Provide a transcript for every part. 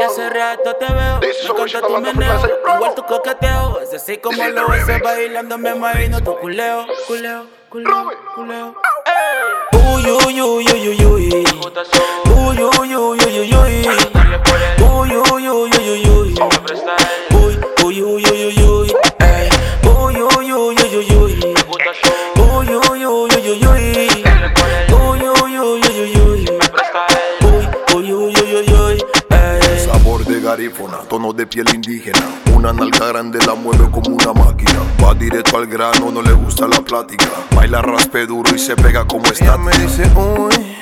Y hace rato te veo, me encanta tu meneo. Igual tu coqueteo, es así como lo ves bailando Me imagino tu culeo, culeo, culeo, culeo. Uy, uy, uy, uy, uy, uy. Uy, uy, uy, uy, uy, uy Uy, garífona, tono de piel indígena. Una nalga grande la mueve como una máquina. Va directo al grano, no le gusta la plática. Baila raspe duro y se pega como está. Ella me dice, uy,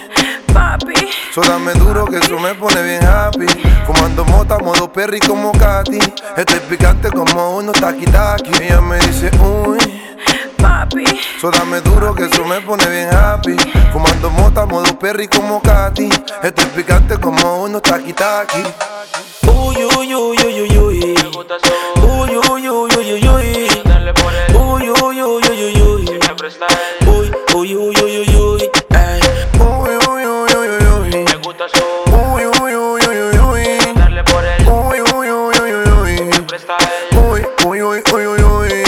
Papi, so dame duro que eso me pone bien happy. Fumando mota, modo perry como Katy. Estoy picante como uno taki taki. Ella me dice, uy, papi, so dame duro que eso me pone bien happy. Fumando mota, modo perry como Katy. Estoy picante como uno taki taki. Uy, uy, uy, uy, uy, uy Uy, uy, uy, uy, uy, uy Uy, uy, uy, uy, uy, uy Uy, uy, uy, uy, uy, uy Ey. Uy, uy, uy, uy, uy, uy. Uy, uy, uy, uy, uy, uy. Uy, uy, uy, uy, uy, uy. Uy, uy, uy, uy, uy, uy.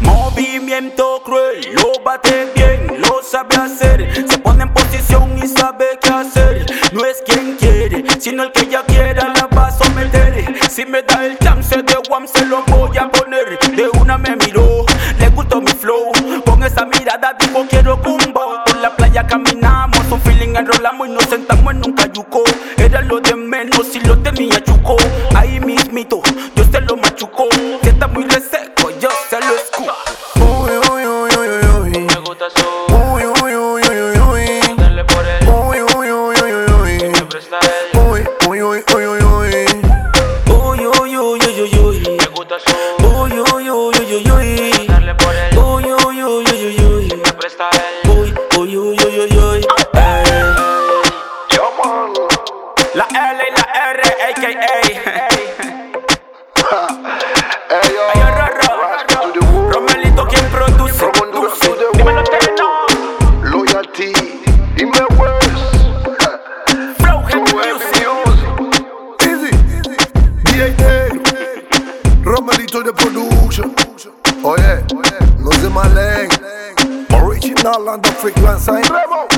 Movimiento cruel, lo bate bien, lo sabe hacer. Se pone en posición y sabe qué hacer. No quiere, sino el que ya quiera enrolamos y nos sentamos en un cayuco. Era lo de menos y lo tenía chuco. Ahí mismito, yo se lo machuco. Si está muy reseco, yo se lo escupo. Uy, uy, uy, uy, uy, uy. Uy, uy, uy, uy, uy, uy. Uy, uy, uy, uy, uy, uy. Uy, uy, uy, uy, uy, uy. Uy, uy, uy, uy, uy, uy. Uy, uy, uy, uy, uy, uy. Uy, uy, uy, uy, uy, uy. Uy, uy, L y la R, a.k.a. Hey, yo. Ay, Rorro. To the world. Romelito, quien produce. From Honduras the Dímelo, world. Teno. Loyalty. In my words. Flow, heavy music. Easy. D.A. Romelito de production. Oye, no se malen. Original and the frequency. Remo. Uy, uy,